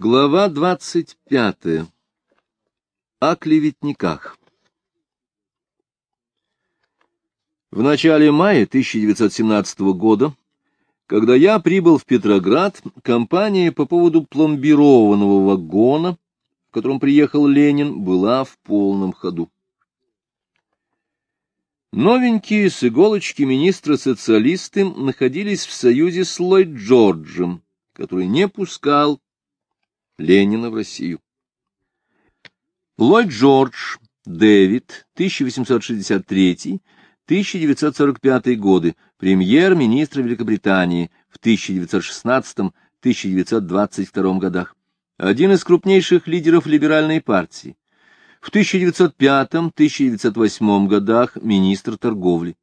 Глава двадцать пятая. О клеветниках. В начале мая 1917 года, когда я прибыл в Петроград, компания по поводу пломбированного вагона, в котором приехал Ленин, была в полном ходу. Новенькие с иголочки министра-социалисты находились в союзе с Ллойд Джорджем, который не пускал Ленина в Россию. Ллойд Джордж, Дэвид, 1863-1945 годы, премьер-министр Великобритании в 1916-1922 годах, один из крупнейших лидеров либеральной партии, в 1905-1908 годах министр торговли,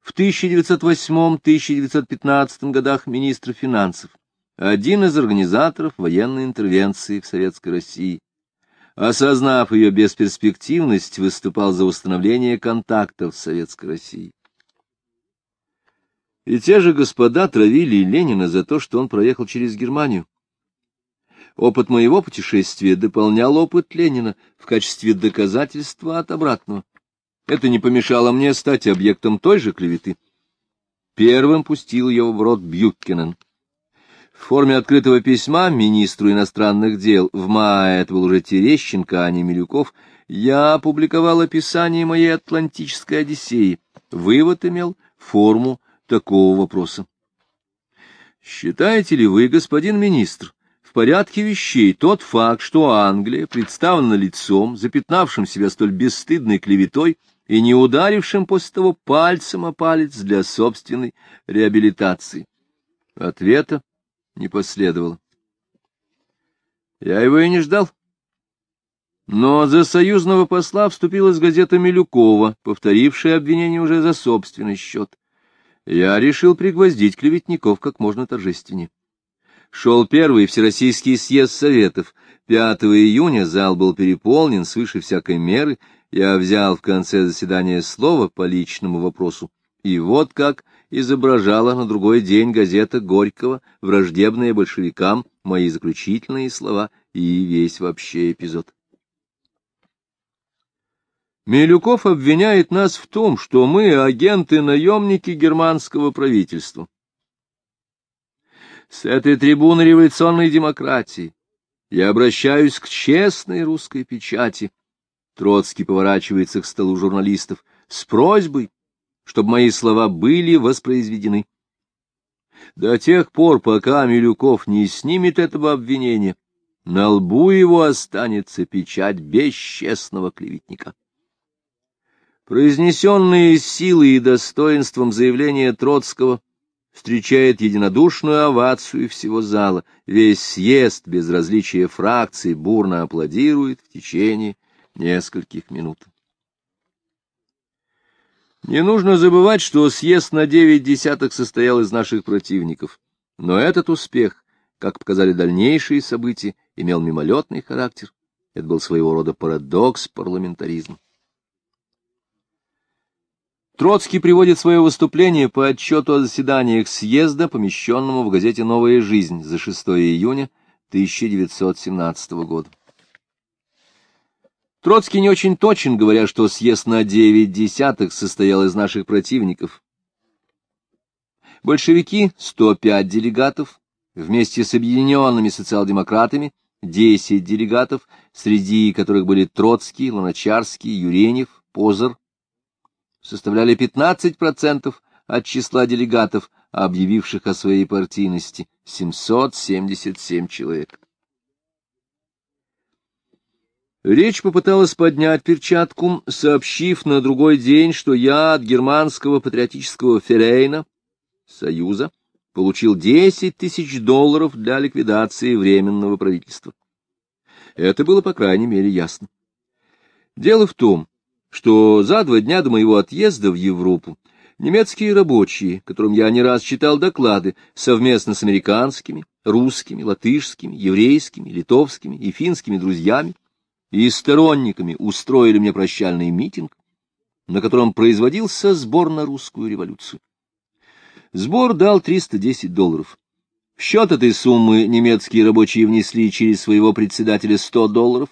в 1908-1915 годах министр финансов, один из организаторов военной интервенции в Советской России. Осознав ее бесперспективность, выступал за установление контактов с Советской Россией. И те же господа травили Ленина за то, что он проехал через Германию. Опыт моего путешествия дополнял опыт Ленина в качестве доказательства от обратного. Это не помешало мне стать объектом той же клеветы. Первым пустил его в рот Бьюккенен. В форме открытого письма министру иностранных дел, в мае это был уже Терещенко, а не Милюков, я опубликовал описание моей Атлантической Одиссеи. Вывод имел форму такого вопроса. Считаете ли вы, господин министр, в порядке вещей тот факт, что Англия представлена лицом, запятнавшим себя столь бесстыдной клеветой и не ударившим после того пальцем о палец для собственной реабилитации? Ответа не последовало. Я его и не ждал. Но за союзного посла вступилась газета Милюкова, повторившая обвинение уже за собственный счет. Я решил пригвоздить клеветников как можно торжественнее. Шел первый Всероссийский съезд Советов. 5 июня зал был переполнен свыше всякой меры. Я взял в конце заседания слово по личному вопросу. И вот как изображала на другой день газета Горького, враждебные большевикам, мои заключительные слова и весь вообще эпизод. Милюков обвиняет нас в том, что мы агенты-наемники германского правительства. С этой трибуны революционной демократии я обращаюсь к честной русской печати. Троцкий поворачивается к столу журналистов с просьбой чтобы мои слова были воспроизведены. До тех пор, пока Милюков не снимет этого обвинения, на лбу его останется печать бесчестного клеветника. Произнесенные силой и достоинством заявления Троцкого встречает единодушную овацию всего зала. Весь съезд без различия фракций бурно аплодирует в течение нескольких минут. Не нужно забывать, что съезд на девять десятых состоял из наших противников. Но этот успех, как показали дальнейшие события, имел мимолетный характер. Это был своего рода парадокс парламентаризма. Троцкий приводит свое выступление по отчету о заседаниях съезда, помещенному в газете «Новая жизнь» за 6 июня 1917 года. Троцкий не очень точен, говоря, что съезд на девять десятых состоял из наших противников. Большевики — 105 делегатов, вместе с объединенными социал-демократами — 10 делегатов, среди которых были Троцкий, Луначарский, Юренев, Позер, составляли 15% от числа делегатов, объявивших о своей партийности — 777 человек. Речь попыталась поднять перчатку, сообщив на другой день, что я от германского патриотического Ферейна, Союза, получил 10 тысяч долларов для ликвидации Временного правительства. Это было, по крайней мере, ясно. Дело в том, что за два дня до моего отъезда в Европу немецкие рабочие, которым я не раз читал доклады, совместно с американскими, русскими, латышскими, еврейскими, литовскими и финскими друзьями, и сторонниками устроили мне прощальный митинг, на котором производился сбор на русскую революцию. Сбор дал 310 долларов. В счет этой суммы немецкие рабочие внесли через своего председателя 100 долларов.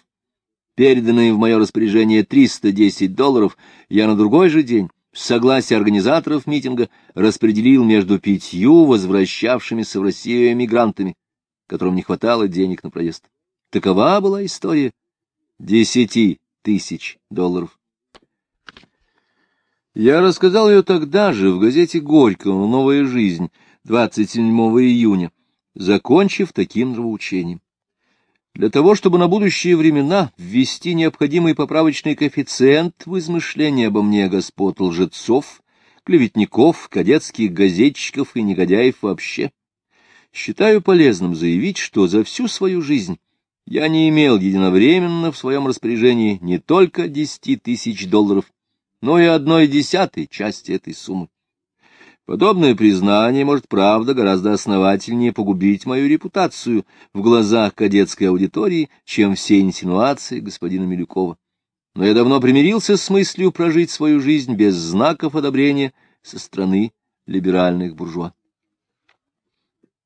Переданные в мое распоряжение 310 долларов я на другой же день, с согласия организаторов митинга, распределил между пятью возвращавшимися в Россию эмигрантами, которым не хватало денег на проезд. Такова была история десяти тысяч долларов. Я рассказал ее тогда же в газете Горького «Новая жизнь» 27 июня, закончив таким нравоучением. Для того, чтобы на будущие времена ввести необходимый поправочный коэффициент в измышления обо мне господ лжецов, клеветников, кадетских газетчиков и негодяев вообще, считаю полезным заявить, что за всю свою жизнь я не имел единовременно в своем распоряжении не только десяти тысяч долларов, но и одной десятой части этой суммы. Подобное признание может, правда, гораздо основательнее погубить мою репутацию в глазах кадетской аудитории, чем все инсинуации господина Милюкова. Но я давно примирился с мыслью прожить свою жизнь без знаков одобрения со стороны либеральных буржуа.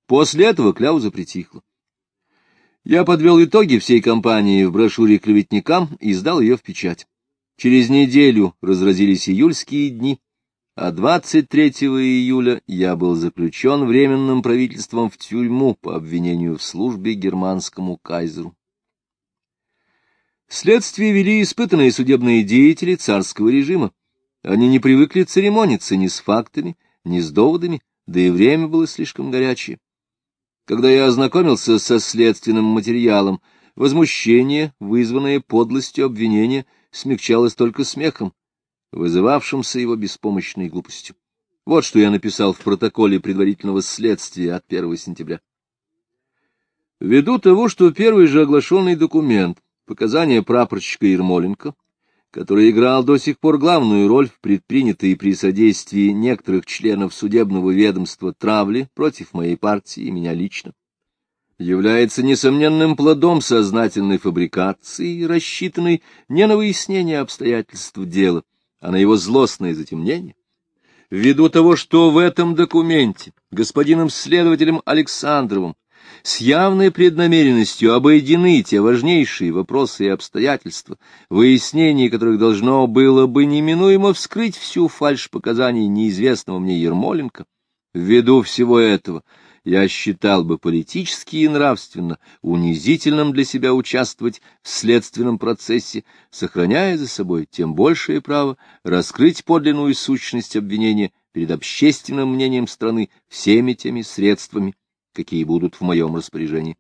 После этого кляуза притихла. Я подвел итоги всей кампании в брошюре клеветникам и сдал ее в печать. Через неделю разразились июльские дни, а 23 июля я был заключен временным правительством в тюрьму по обвинению в службе германскому кайзеру. Следствие вели испытанные судебные деятели царского режима. Они не привыкли церемониться ни с фактами, ни с доводами, да и время было слишком горячее. Когда я ознакомился со следственным материалом, возмущение, вызванное подлостью обвинения, смягчалось только смехом, вызывавшимся его беспомощной глупостью. Вот что я написал в протоколе предварительного следствия от 1 сентября. Ввиду того, что первый же оглашенный документ, показания прапорщика Ермоленко, который играл до сих пор главную роль в предпринятой при содействии некоторых членов судебного ведомства травли против моей партии и меня лично, является несомненным плодом сознательной фабрикации, рассчитанной не на выяснение обстоятельств дела, а на его злостное затемнение, ввиду того, что в этом документе господином следователем Александровым с явной преднамеренностью обойдены те важнейшие вопросы и обстоятельства, выяснение которых должно было бы неминуемо вскрыть всю фальшь показаний неизвестного мне Ермоленко, ввиду всего этого — я считал бы политически и нравственно унизительным для себя участвовать в следственном процессе, сохраняя за собой тем большее право раскрыть подлинную сущность обвинения перед общественным мнением страны всеми теми средствами, какие будут в моем распоряжении.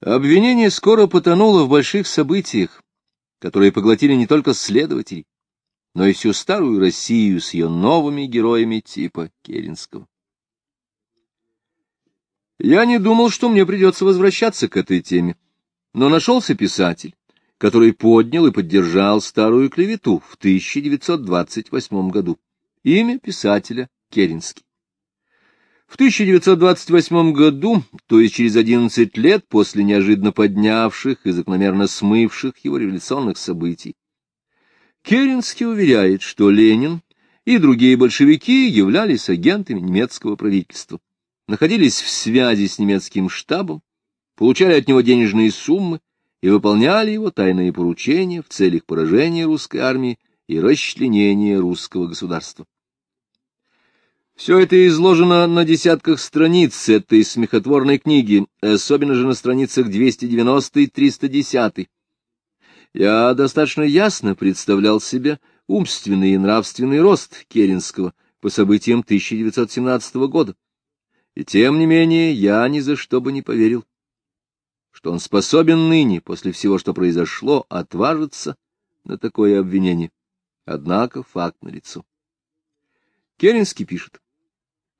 Обвинение скоро потонуло в больших событиях, которые поглотили не только следователей, но и всю старую Россию с ее новыми героями типа Керенского. Я не думал, что мне придется возвращаться к этой теме, но нашелся писатель, который поднял и поддержал старую клевету в 1928 году. Имя писателя Керенский. В 1928 году, то есть через 11 лет после неожиданно поднявших и закономерно смывших его революционных событий, Керенский уверяет, что Ленин и другие большевики являлись агентами немецкого правительства находились в связи с немецким штабом, получали от него денежные суммы и выполняли его тайные поручения в целях поражения русской армии и расчленения русского государства. Все это изложено на десятках страниц этой смехотворной книги, особенно же на страницах 290 и 310. Я достаточно ясно представлял себе умственный и нравственный рост Керенского по событиям 1917 года. И тем не менее я ни за что бы не поверил, что он способен ныне, после всего, что произошло, отважиться на такое обвинение. Однако факт налицо. Керенский пишет.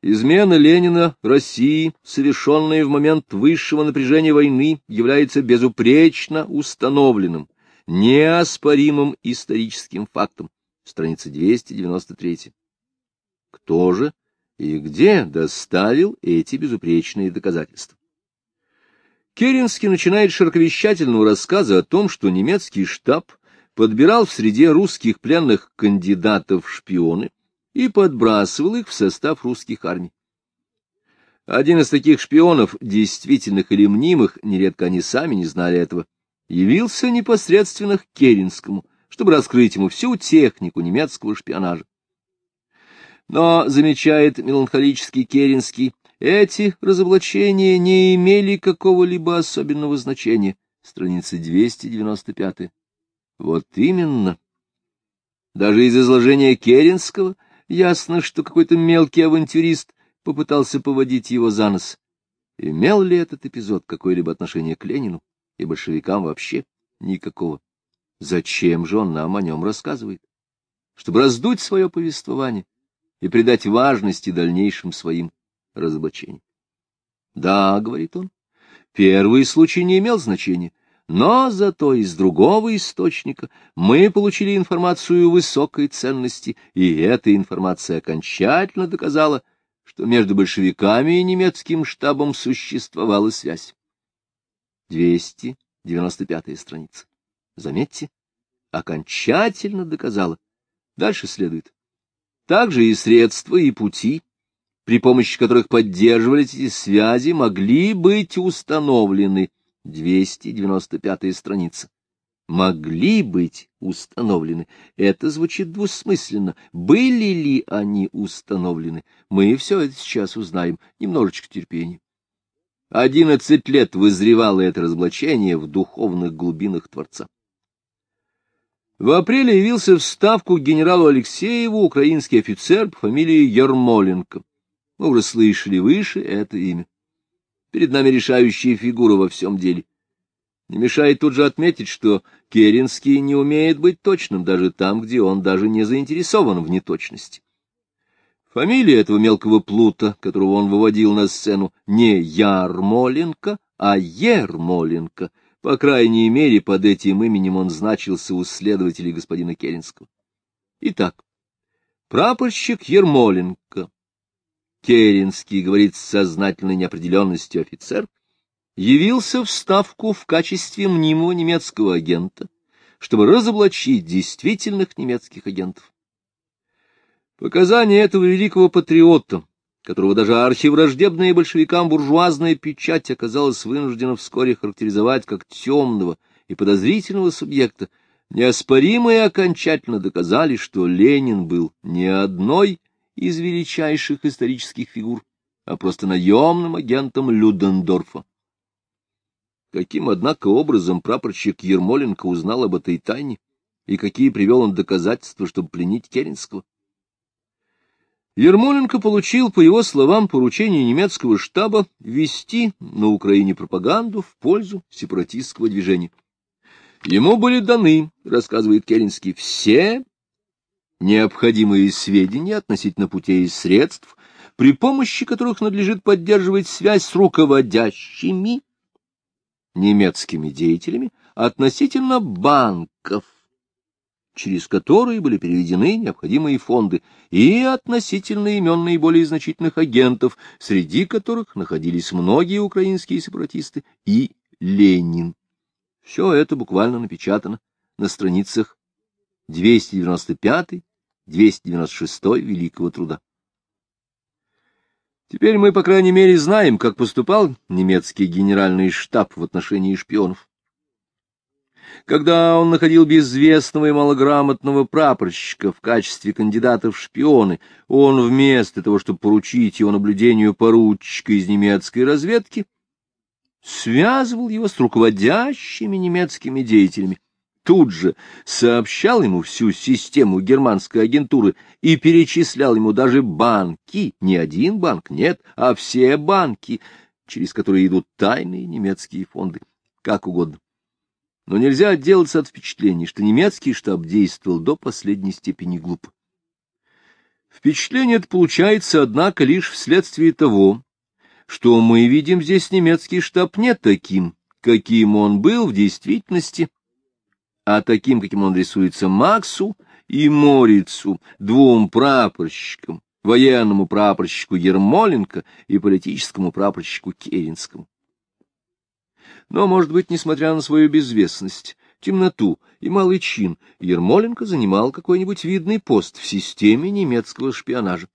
Измена Ленина России, совершенная в момент высшего напряжения войны, является безупречно установленным, неоспоримым историческим фактом. Страница 293. Кто же и где доставил эти безупречные доказательства. Керенский начинает широковещательного рассказа о том, что немецкий штаб подбирал в среде русских пленных кандидатов шпионы и подбрасывал их в состав русских армий. Один из таких шпионов, действительных или мнимых, нередко они сами не знали этого, явился непосредственно к Керенскому, чтобы раскрыть ему всю технику немецкого шпионажа. Но, замечает меланхолический Керенский, эти разоблачения не имели какого-либо особенного значения. Страница 295. Вот именно. Даже из изложения Керенского ясно, что какой-то мелкий авантюрист попытался поводить его за нос. Имел ли этот эпизод какое-либо отношение к Ленину и большевикам вообще? Никакого. Зачем же он нам о нем рассказывает? Чтобы раздуть свое повествование и придать важности дальнейшим своим разоблачениям. Да, — говорит он, — первый случай не имел значения, но зато из другого источника мы получили информацию высокой ценности, и эта информация окончательно доказала, что между большевиками и немецким штабом существовала связь. 295 страница. Заметьте, окончательно доказала. Дальше следует. Также и средства, и пути, при помощи которых поддерживались эти связи, могли быть установлены. 295 страница могли быть установлены. Это звучит двусмысленно. Были ли они установлены? Мы все это сейчас узнаем. Немножечко терпения. Одиннадцать лет вызревало это разоблачение в духовных глубинах Творца. В апреле явился в ставку генералу Алексееву украинский офицер по фамилии Ермоленко. Мы уже слышали выше это имя. Перед нами решающая фигура во всем деле. Не мешает тут же отметить, что Керенский не умеет быть точным даже там, где он даже не заинтересован в неточности. Фамилия этого мелкого плута, которого он выводил на сцену, не Ярмоленко, а Ермоленко. По крайней мере, под этим именем он значился у следователей господина Керенского. Итак, прапорщик Ермоленко. Керенский говорит с сознательной неопределенностью офицер — явился в Ставку в качестве мнимого немецкого агента, чтобы разоблачить действительных немецких агентов. Показания этого великого патриота, которого даже архивраждебная большевикам буржуазная печать оказалась вынуждена вскоре характеризовать как темного и подозрительного субъекта, неоспоримо и окончательно доказали, что Ленин был не одной из величайших исторических фигур, а просто наемным агентом Людендорфа. Каким, однако, образом прапорщик Ермоленко узнал об этой тайне, и какие привел он доказательства, чтобы пленить Керенского? Ермоленко получил, по его словам, поручение немецкого штаба вести на Украине пропаганду в пользу сепаратистского движения. Ему были даны, рассказывает Керенский, все необходимые сведения относительно путей и средств, при помощи которых надлежит поддерживать связь с руководящими немецкими деятелями относительно банков, через которые были переведены необходимые фонды, и относительно имен наиболее значительных агентов, среди которых находились многие украинские сепаратисты и Ленин. Все это буквально напечатано на страницах 295-296 Великого труда. Теперь мы, по крайней мере, знаем, как поступал немецкий генеральный штаб в отношении шпионов. Когда он находил безвестного и малограмотного прапорщика в качестве кандидата в шпионы, он вместо того, чтобы поручить его наблюдению поручика из немецкой разведки, связывал его с руководящими немецкими деятелями тут же сообщал ему всю систему германской агентуры и перечислял ему даже банки, не один банк, нет, а все банки, через которые идут тайные немецкие фонды, как угодно. Но нельзя отделаться от впечатления, что немецкий штаб действовал до последней степени глупо. Впечатление это получается, однако, лишь вследствие того, что мы видим здесь немецкий штаб не таким, каким он был в действительности, а таким, каким он рисуется Максу и Морицу, двум прапорщикам, военному прапорщику Ермоленко и политическому прапорщику Керенскому. Но, может быть, несмотря на свою безвестность, темноту и малый чин, Ермоленко занимал какой-нибудь видный пост в системе немецкого шпионажа.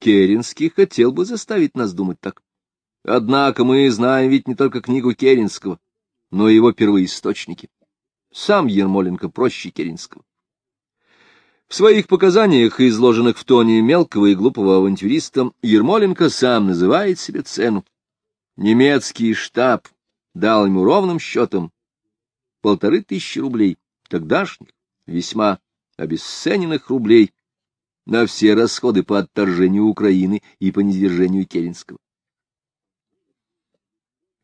Керенский хотел бы заставить нас думать так. Однако мы знаем ведь не только книгу Керенского, но и его первоисточники. Сам Ермоленко проще Керенского. В своих показаниях, изложенных в тоне мелкого и глупого авантюриста, Ермоленко сам называет себе цену. Немецкий штаб дал ему ровным счетом полторы тысячи рублей, тогдашних, весьма обесцененных рублей, на все расходы по отторжению Украины и по низвержению Керенского.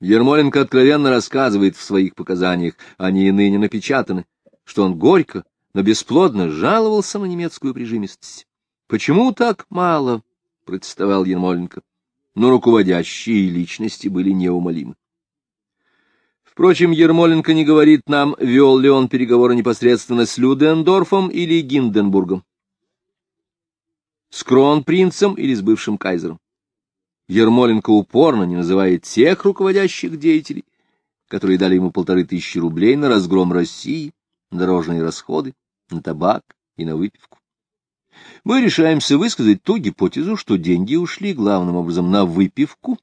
Ермоленко откровенно рассказывает в своих показаниях, они и ныне напечатаны, что он горько, но бесплодно жаловался на немецкую прижимистость. Почему так мало? — протестовал Ермоленко. Но руководящие личности были неумолимы. Впрочем, Ермоленко не говорит нам, вел ли он переговоры непосредственно с Людендорфом или Гинденбургом, с кронпринцем или с бывшим кайзером. Ермоленко упорно не называет тех руководящих деятелей, которые дали ему полторы тысячи рублей на разгром России, на дорожные расходы, на табак и на выпивку. Мы решаемся высказать ту гипотезу, что деньги ушли главным образом на выпивку,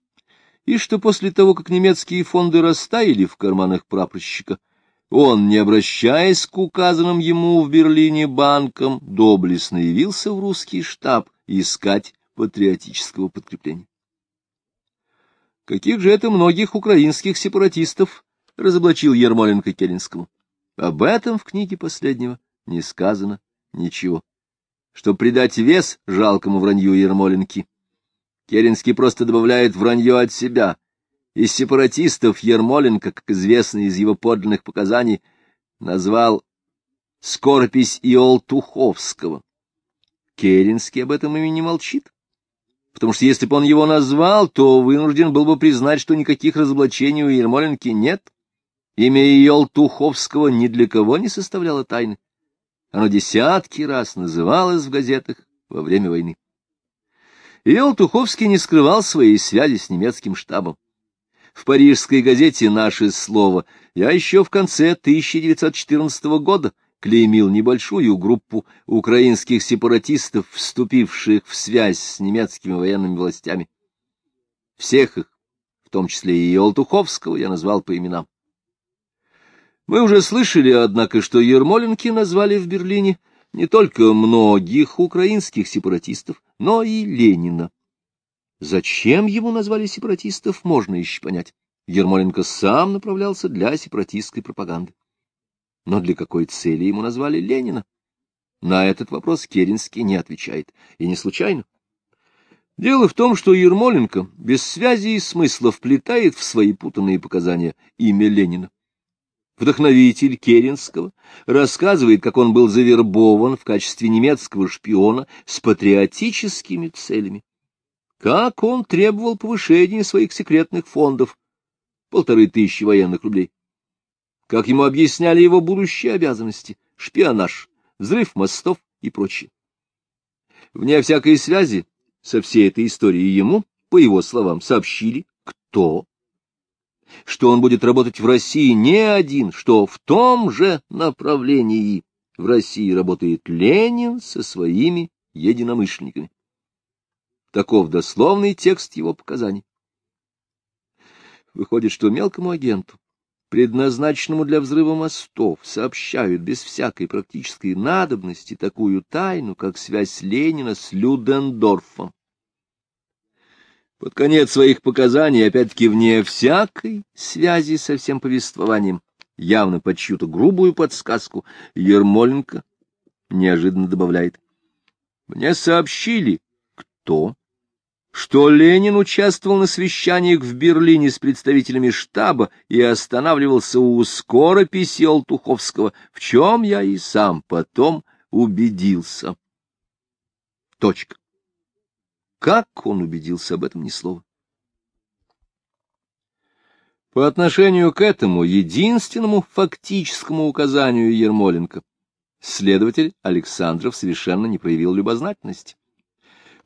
и что после того, как немецкие фонды растаяли в карманах прапорщика, он, не обращаясь к указанным ему в Берлине банкам, доблестно явился в русский штаб искать патриотического подкрепления. Каких же это многих украинских сепаратистов разоблачил Ермоленко Керенскому? Об этом в книге последнего не сказано ничего. Чтобы придать вес жалкому вранью Ермоленки, Керенский просто добавляет вранье от себя. Из сепаратистов Ермоленко, как известно из его подлинных показаний, назвал скоропись Иол Туховского. Керенский об этом имени молчит потому что если бы он его назвал, то вынужден был бы признать, что никаких разоблачений у Ермоленки нет. Имя ее ни для кого не составляло тайны. Оно десятки раз называлось в газетах во время войны. Туховский не скрывал своей связи с немецким штабом. В парижской газете «Наше слово» я еще в конце 1914 года клеймил небольшую группу украинских сепаратистов, вступивших в связь с немецкими военными властями. Всех их, в том числе и Олтуховского, я назвал по именам. Мы уже слышали, однако, что Ермоленки назвали в Берлине не только многих украинских сепаратистов, но и Ленина. Зачем ему назвали сепаратистов, можно еще понять. Ермоленко сам направлялся для сепаратистской пропаганды. Но для какой цели ему назвали Ленина? На этот вопрос Керенский не отвечает, и не случайно. Дело в том, что Ермоленко без связи и смысла вплетает в свои путанные показания имя Ленина. Вдохновитель Керенского рассказывает, как он был завербован в качестве немецкого шпиона с патриотическими целями. Как он требовал повышения своих секретных фондов, полторы тысячи военных рублей как ему объясняли его будущие обязанности, шпионаж, взрыв мостов и прочее. Вне всякой связи со всей этой историей ему, по его словам, сообщили, кто, что он будет работать в России не один, что в том же направлении в России работает Ленин со своими единомышленниками. Таков дословный текст его показаний. Выходит, что мелкому агенту предназначенному для взрыва мостов, сообщают без всякой практической надобности такую тайну, как связь Ленина с Людендорфом. Под конец своих показаний, опять-таки вне всякой связи со всем повествованием, явно под чью-то грубую подсказку, Ермоленко неожиданно добавляет. Мне сообщили, кто что Ленин участвовал на совещаниях в Берлине с представителями штаба и останавливался у скорописи Олтуховского, в чем я и сам потом убедился. Точка. Как он убедился об этом ни слова? По отношению к этому единственному фактическому указанию Ермоленко следователь Александров совершенно не проявил любознательности.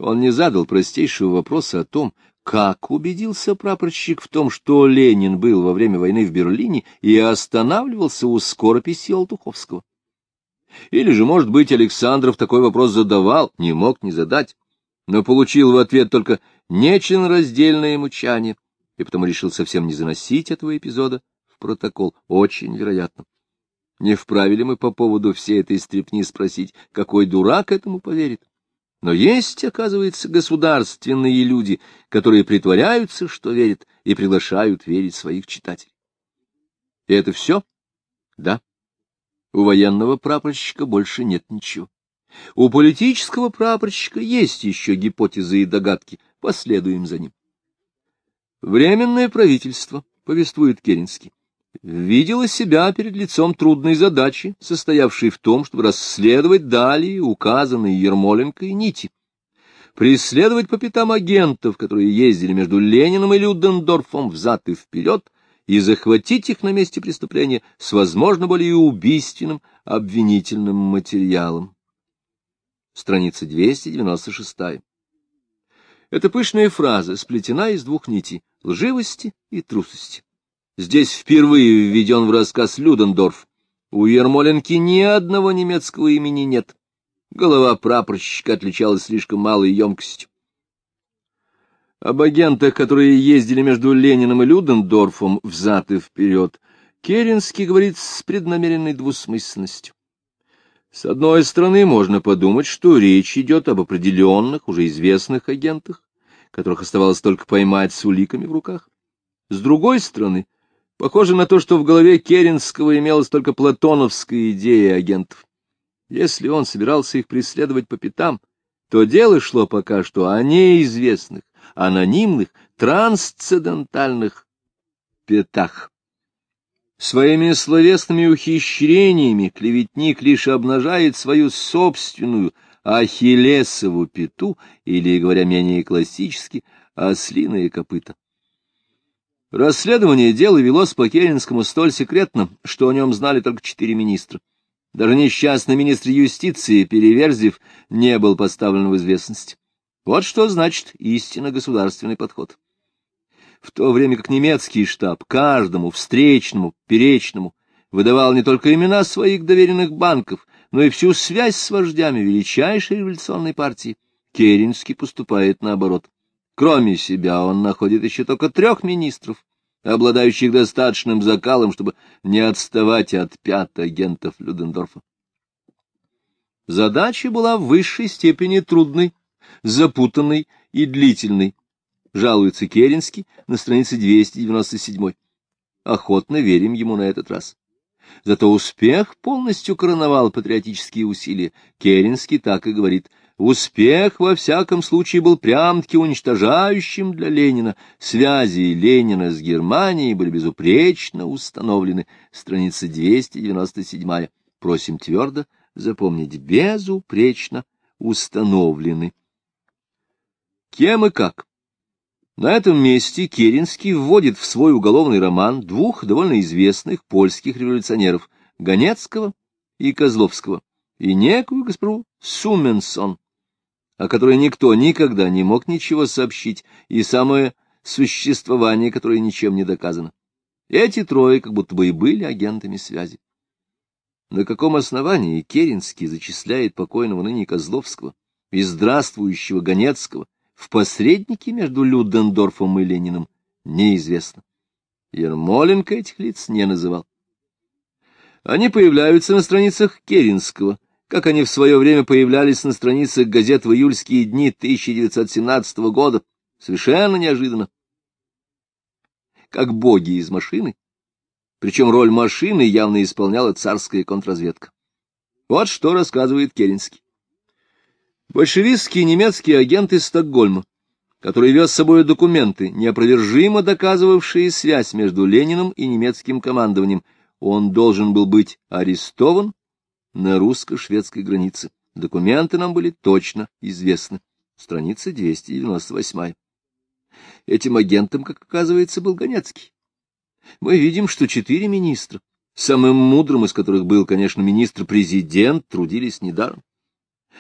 Он не задал простейшего вопроса о том, как убедился прапорщик в том, что Ленин был во время войны в Берлине и останавливался у скорописи Алтуховского? Или же, может быть, Александров такой вопрос задавал, не мог не задать, но получил в ответ только нечленораздельное мучание, и потому решил совсем не заносить этого эпизода в протокол. Очень вероятно. Не вправе ли мы по поводу всей этой стрепни спросить, какой дурак этому поверит? Но есть, оказывается, государственные люди, которые притворяются, что верят, и приглашают верить своих читателей. И это все? Да. У военного прапорщика больше нет ничего. У политического прапорщика есть еще гипотезы и догадки, последуем за ним. Временное правительство, повествует Керенский, видело себя перед лицом трудной задачи, состоявшей в том, чтобы расследовать далее указанные Ермоленко нити, преследовать по пятам агентов, которые ездили между Лениным и Людендорфом взад и вперед, и захватить их на месте преступления с, возможно, более убийственным обвинительным материалом. Страница 296. Эта пышная фраза сплетена из двух нитей — лживости и трусости. Здесь впервые введен в рассказ Людендорф. У Ермоленки ни одного немецкого имени нет. Голова прапорщика отличалась слишком малой емкостью. Об агентах, которые ездили между Лениным и Людендорфом взад и вперед, Керенский говорит с преднамеренной двусмысленностью. С одной стороны, можно подумать, что речь идет об определенных, уже известных агентах, которых оставалось только поймать с уликами в руках. С другой стороны, похоже на то, что в голове Керенского имелась только платоновская идея агентов. Если он собирался их преследовать по пятам, то дело шло пока что о неизвестных, анонимных, трансцендентальных пятах. Своими словесными ухищрениями клеветник лишь обнажает свою собственную ахиллесову пету, или, говоря менее классически, ослиное копыта. Расследование дела велось по Керенскому столь секретно, что о нем знали только четыре министра. Даже несчастный министр юстиции Переверзев не был поставлен в известность. Вот что значит истинно государственный подход в то время как немецкий штаб каждому встречному, перечному выдавал не только имена своих доверенных банков, но и всю связь с вождями величайшей революционной партии, Керенский поступает наоборот. Кроме себя он находит еще только трех министров, обладающих достаточным закалом, чтобы не отставать от пят агентов Людендорфа. Задача была в высшей степени трудной, запутанной и длительной, жалуется Керенский на странице 297. Охотно верим ему на этот раз. Зато успех полностью короновал патриотические усилия. Керенский так и говорит. Успех, во всяком случае, был прям-таки уничтожающим для Ленина. Связи Ленина с Германией были безупречно установлены. Страница 297. Просим твердо запомнить. Безупречно установлены. Кем и как? На этом месте Керенский вводит в свой уголовный роман двух довольно известных польских революционеров — Ганецкого и Козловского, и некую госпожу Суменсон, о которой никто никогда не мог ничего сообщить, и самое существование которой ничем не доказано. Эти трое как будто бы и были агентами связи. На каком основании Керенский зачисляет покойного ныне Козловского и здравствующего Ганецкого в посреднике между Людендорфом и Лениным, неизвестно. Ермоленко этих лиц не называл. Они появляются на страницах Керенского, как они в свое время появлялись на страницах газет в июльские дни 1917 года, совершенно неожиданно. Как боги из машины, причем роль машины явно исполняла царская контрразведка. Вот что рассказывает Керенский. Большевистский немецкий агент из Стокгольма, который вез с собой документы, неопровержимо доказывавшие связь между Лениным и немецким командованием, он должен был быть арестован на русско-шведской границе. Документы нам были точно известны. Страница 298. Этим агентом, как оказывается, был Ганецкий. Мы видим, что четыре министра, самым мудрым из которых был, конечно, министр-президент, трудились недаром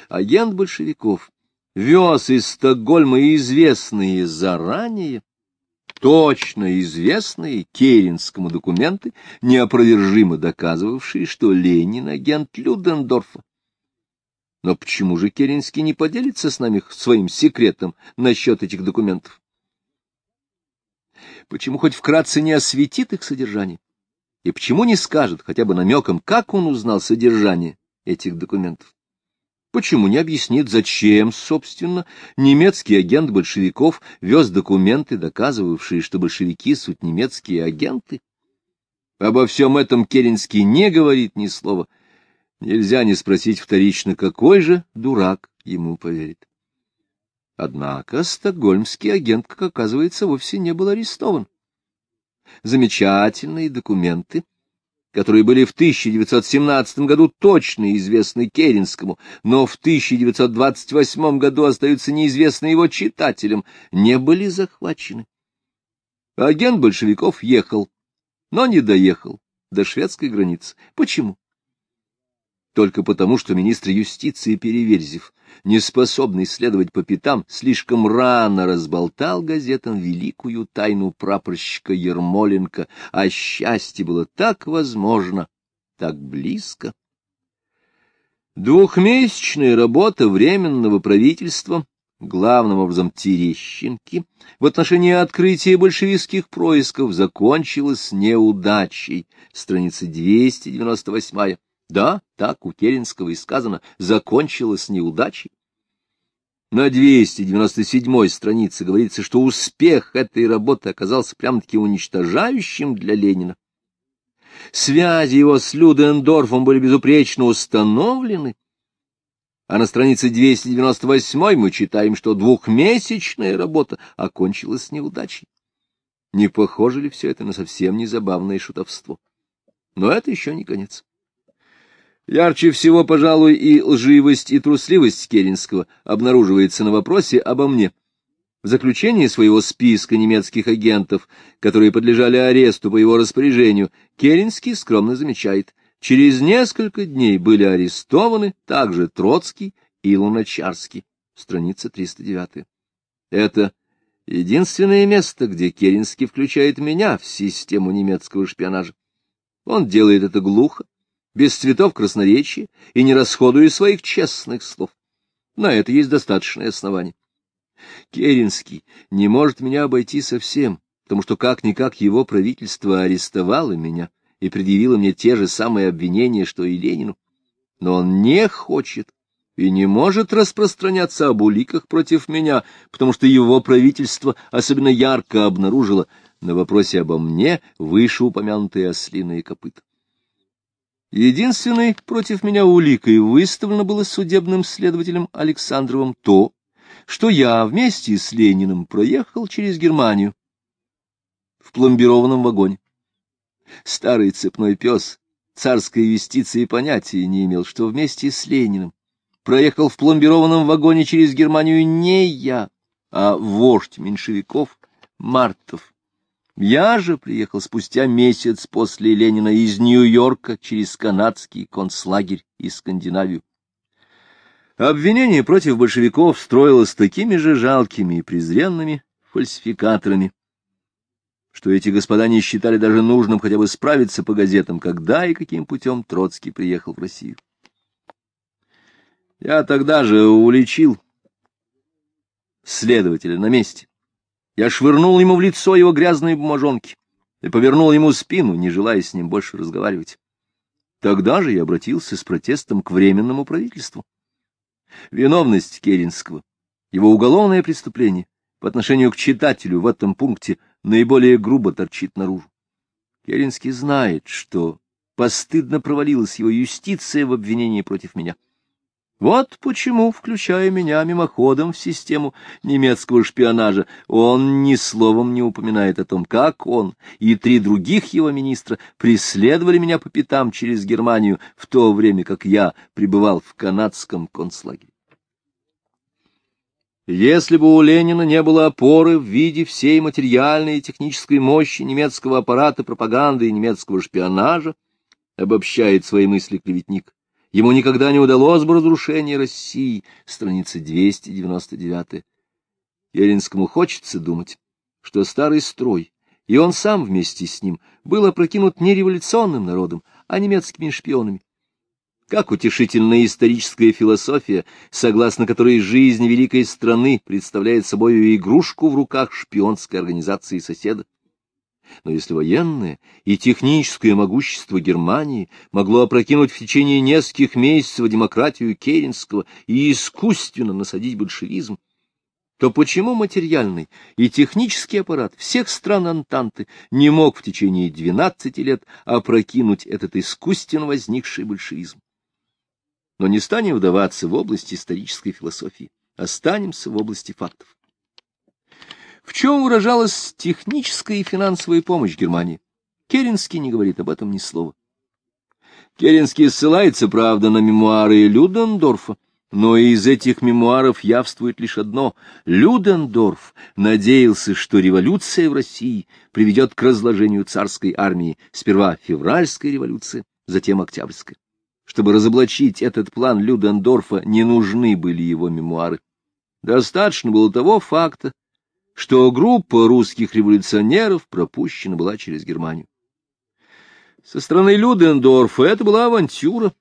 агент большевиков вез из Стокгольма известные заранее, точно известные Керенскому документы, неопровержимо доказывавшие, что Ленин — агент Людендорфа. Но почему же Керенский не поделится с нами своим секретом насчет этих документов? Почему хоть вкратце не осветит их содержание? И почему не скажет хотя бы намеком, как он узнал содержание этих документов? Почему не объяснит, зачем, собственно, немецкий агент большевиков вез документы, доказывавшие, что большевики — суть немецкие агенты? Обо всем этом Керенский не говорит ни слова. Нельзя не спросить вторично, какой же дурак ему поверит. Однако стокгольмский агент, как оказывается, вовсе не был арестован. Замечательные документы, которые были в 1917 году точно известны Керенскому, но в 1928 году остаются неизвестны его читателям, не были захвачены. Агент большевиков ехал, но не доехал до шведской границы. Почему? Только потому, что министр юстиции Переверзев, не способный следовать по пятам, слишком рано разболтал газетам великую тайну прапорщика Ермоленко, а счастье было так возможно, так близко. Двухмесячная работа Временного правительства, главным образом Терещенки, в отношении открытия большевистских происков закончилась неудачей. Страница 298 да, так у Керенского и сказано, закончилось неудачей. На 297-й странице говорится, что успех этой работы оказался прям-таки уничтожающим для Ленина. Связи его с Людендорфом были безупречно установлены, а на странице 298 мы читаем, что двухмесячная работа окончилась неудачей. Не похоже ли все это на совсем незабавное шутовство? Но это еще не конец. Ярче всего, пожалуй, и лживость, и трусливость Керенского обнаруживается на вопросе обо мне. В заключении своего списка немецких агентов, которые подлежали аресту по его распоряжению, Керенский скромно замечает, через несколько дней были арестованы также Троцкий и Луначарский. Страница 309. Это единственное место, где Керенский включает меня в систему немецкого шпионажа. Он делает это глухо, без цветов красноречия и не расходуя своих честных слов. На это есть достаточное основание. Керенский не может меня обойти совсем, потому что как-никак его правительство арестовало меня и предъявило мне те же самые обвинения, что и Ленину. Но он не хочет и не может распространяться об уликах против меня, потому что его правительство особенно ярко обнаружило на вопросе обо мне вышеупомянутые ослиные копыта. Единственной против меня уликой выставлено было судебным следователем Александровым то, что я вместе с Лениным проехал через Германию в пломбированном вагоне. Старый цепной пес царской юстиции понятия не имел, что вместе с Лениным проехал в пломбированном вагоне через Германию не я, а вождь меньшевиков Мартов. Я же приехал спустя месяц после Ленина из Нью-Йорка через канадский концлагерь и Скандинавию. Обвинение против большевиков строилось такими же жалкими и презренными фальсификаторами, что эти господа не считали даже нужным хотя бы справиться по газетам, когда и каким путем Троцкий приехал в Россию. Я тогда же уличил следователя на месте. Я швырнул ему в лицо его грязные бумажонки и повернул ему спину, не желая с ним больше разговаривать. Тогда же я обратился с протестом к Временному правительству. Виновность Керенского, его уголовное преступление по отношению к читателю в этом пункте наиболее грубо торчит наружу. Керенский знает, что постыдно провалилась его юстиция в обвинении против меня. Вот почему, включая меня мимоходом в систему немецкого шпионажа, он ни словом не упоминает о том, как он и три других его министра преследовали меня по пятам через Германию, в то время как я пребывал в канадском концлагере. Если бы у Ленина не было опоры в виде всей материальной и технической мощи немецкого аппарата пропаганды и немецкого шпионажа, обобщает свои мысли клеветник, Ему никогда не удалось бы разрушение России. Страница 299. Еринскому хочется думать, что старый строй, и он сам вместе с ним, был опрокинут не революционным народом, а немецкими шпионами. Как утешительная историческая философия, согласно которой жизнь великой страны представляет собой игрушку в руках шпионской организации соседа. Но если военное и техническое могущество Германии могло опрокинуть в течение нескольких месяцев демократию Керенского и искусственно насадить большевизм, то почему материальный и технический аппарат всех стран Антанты не мог в течение 12 лет опрокинуть этот искусственно возникший большевизм? Но не станем вдаваться в область исторической философии, останемся в области фактов. В чем выражалась техническая и финансовая помощь Германии? Керенский не говорит об этом ни слова. Керенский ссылается, правда, на мемуары Людендорфа, но из этих мемуаров явствует лишь одно. Людендорф надеялся, что революция в России приведет к разложению царской армии, сперва февральская революция, затем октябрьская. Чтобы разоблачить этот план Людендорфа, не нужны были его мемуары. Достаточно было того факта, что группа русских революционеров пропущена была через Германию. Со стороны Людендорфа это была авантюра,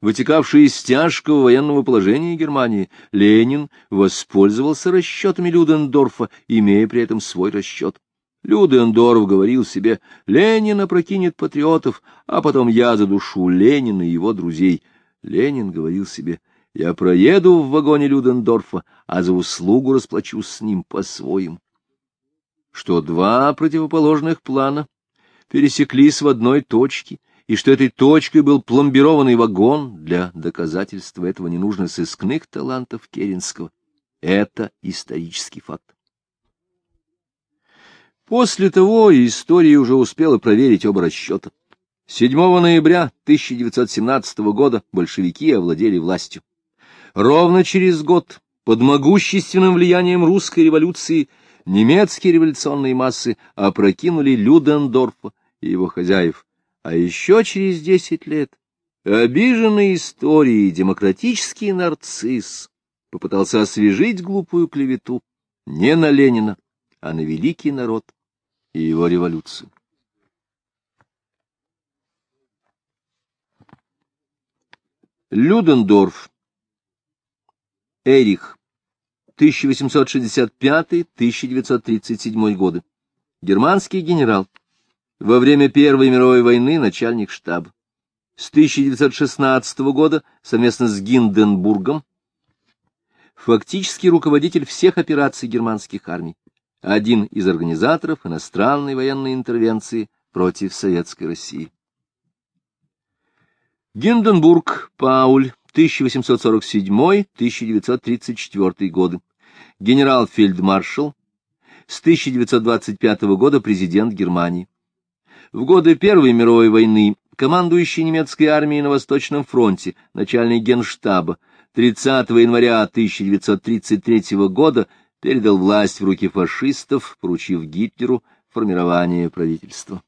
вытекавшая из тяжкого военного положения Германии, Ленин воспользовался расчетами Людендорфа, имея при этом свой расчет. Людендорф говорил себе, Ленин опрокинет патриотов, а потом я задушу Ленина и его друзей. Ленин говорил себе, я проеду в вагоне Людендорфа, а за услугу расплачусь с ним по-своему. Что два противоположных плана пересеклись в одной точке, и что этой точкой был пломбированный вагон, для доказательства этого не нужно сыскных талантов Керенского. Это исторический факт. После того история уже успела проверить оба расчета. 7 ноября 1917 года большевики овладели властью. Ровно через год, под могущественным влиянием русской революции, немецкие революционные массы опрокинули Людендорфа и его хозяев, а еще через десять лет обиженный историей демократический нарцисс попытался освежить глупую клевету не на Ленина, а на великий народ и его революцию. Людендорф Эрих 1865-1937 годы. Германский генерал во время Первой мировой войны начальник штаба. С 1916 года совместно с Гинденбургом фактически руководитель всех операций германских армий, один из организаторов иностранной военной интервенции против Советской России. Гинденбург, Пауль, 1847-1934 годы. Генерал-фельдмаршал, с 1925 года президент Германии. В годы Первой мировой войны командующий немецкой армией на Восточном фронте, начальник генштаба, 30 января 1933 года передал власть в руки фашистов, поручив Гитлеру формирование правительства.